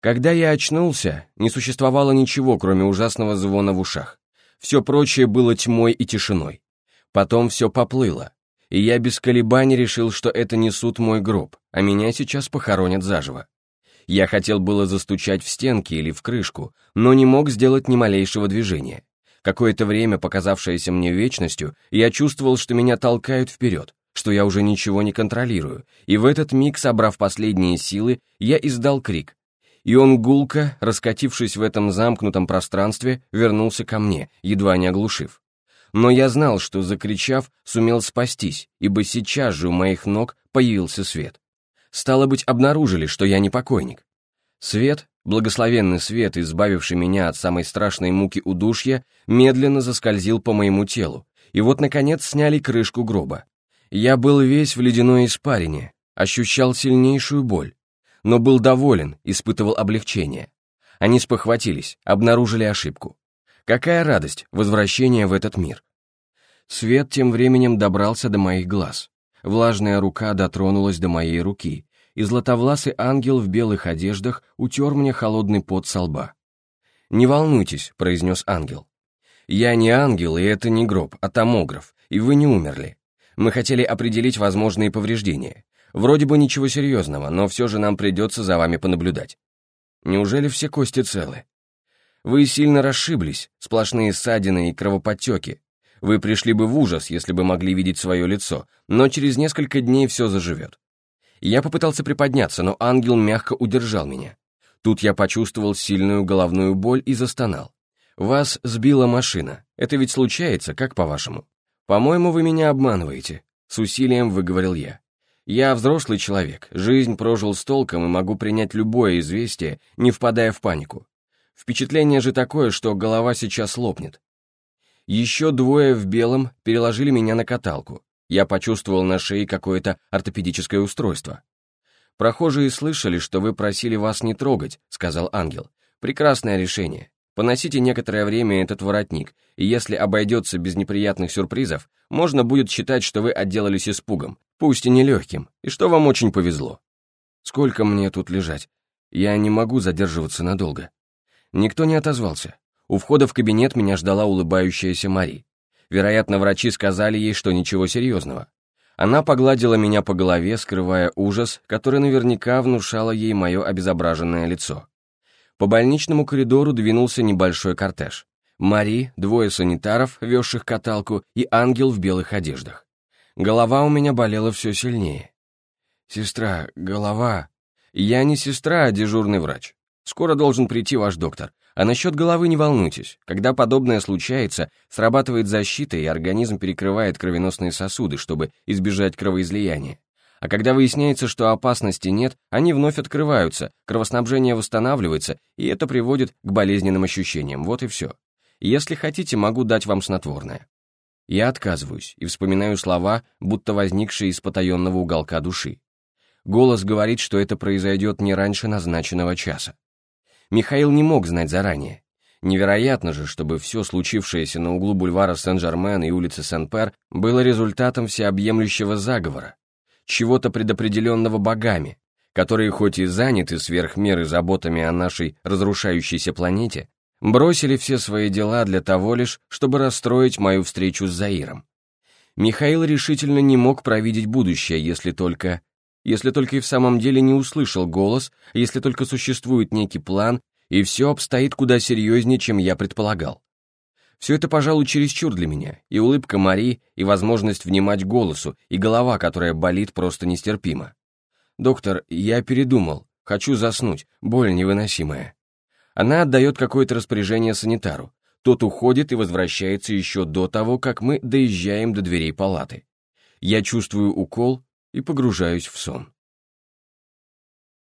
Когда я очнулся, не существовало ничего, кроме ужасного звона в ушах. Все прочее было тьмой и тишиной. Потом все поплыло, и я без колебаний решил, что это несут мой гроб, а меня сейчас похоронят заживо. Я хотел было застучать в стенки или в крышку, но не мог сделать ни малейшего движения. Какое-то время, показавшееся мне вечностью, я чувствовал, что меня толкают вперед, что я уже ничего не контролирую, и в этот миг, собрав последние силы, я издал крик. И он гулко, раскатившись в этом замкнутом пространстве, вернулся ко мне, едва не оглушив. Но я знал, что, закричав, сумел спастись, ибо сейчас же у моих ног появился свет. Стало быть, обнаружили, что я не покойник. Свет, благословенный свет, избавивший меня от самой страшной муки удушья, медленно заскользил по моему телу, и вот, наконец, сняли крышку гроба. Я был весь в ледяной испарине, ощущал сильнейшую боль, но был доволен, испытывал облегчение. Они спохватились, обнаружили ошибку. Какая радость возвращения в этот мир. Свет тем временем добрался до моих глаз. Влажная рука дотронулась до моей руки, и златовласый ангел в белых одеждах утер мне холодный пот со лба. «Не волнуйтесь», — произнес ангел. «Я не ангел, и это не гроб, а томограф, и вы не умерли. Мы хотели определить возможные повреждения. Вроде бы ничего серьезного, но все же нам придется за вами понаблюдать. Неужели все кости целы? Вы сильно расшиблись, сплошные ссадины и кровоподтеки. Вы пришли бы в ужас, если бы могли видеть свое лицо, но через несколько дней все заживет. Я попытался приподняться, но ангел мягко удержал меня. Тут я почувствовал сильную головную боль и застонал. «Вас сбила машина. Это ведь случается, как по-вашему?» «По-моему, вы меня обманываете», — с усилием выговорил я. «Я взрослый человек, жизнь прожил с толком и могу принять любое известие, не впадая в панику. Впечатление же такое, что голова сейчас лопнет. Еще двое в белом переложили меня на каталку. Я почувствовал на шее какое-то ортопедическое устройство. «Прохожие слышали, что вы просили вас не трогать», — сказал ангел. «Прекрасное решение. Поносите некоторое время этот воротник, и если обойдется без неприятных сюрпризов, можно будет считать, что вы отделались испугом, пусть и нелегким, и что вам очень повезло. Сколько мне тут лежать? Я не могу задерживаться надолго». Никто не отозвался. У входа в кабинет меня ждала улыбающаяся Мари. Вероятно, врачи сказали ей, что ничего серьезного. Она погладила меня по голове, скрывая ужас, который наверняка внушало ей мое обезображенное лицо. По больничному коридору двинулся небольшой кортеж. Мари, двое санитаров, везших каталку, и ангел в белых одеждах. Голова у меня болела все сильнее. «Сестра, голова...» «Я не сестра, а дежурный врач. Скоро должен прийти ваш доктор. А насчет головы не волнуйтесь. Когда подобное случается, срабатывает защита, и организм перекрывает кровеносные сосуды, чтобы избежать кровоизлияния. А когда выясняется, что опасности нет, они вновь открываются, кровоснабжение восстанавливается, и это приводит к болезненным ощущениям. Вот и все. Если хотите, могу дать вам снотворное. Я отказываюсь и вспоминаю слова, будто возникшие из потаенного уголка души. Голос говорит, что это произойдет не раньше назначенного часа. Михаил не мог знать заранее. Невероятно же, чтобы все случившееся на углу бульвара Сен-Жермен и улицы Сен-Пер было результатом всеобъемлющего заговора, чего-то предопределенного богами, которые хоть и заняты сверх меры заботами о нашей разрушающейся планете, бросили все свои дела для того лишь, чтобы расстроить мою встречу с Заиром. Михаил решительно не мог провидеть будущее, если только если только и в самом деле не услышал голос, если только существует некий план, и все обстоит куда серьезнее, чем я предполагал. Все это, пожалуй, чересчур для меня, и улыбка Мари, и возможность внимать голосу, и голова, которая болит просто нестерпимо. «Доктор, я передумал, хочу заснуть, боль невыносимая». Она отдает какое-то распоряжение санитару. Тот уходит и возвращается еще до того, как мы доезжаем до дверей палаты. Я чувствую укол, и погружаюсь в сон.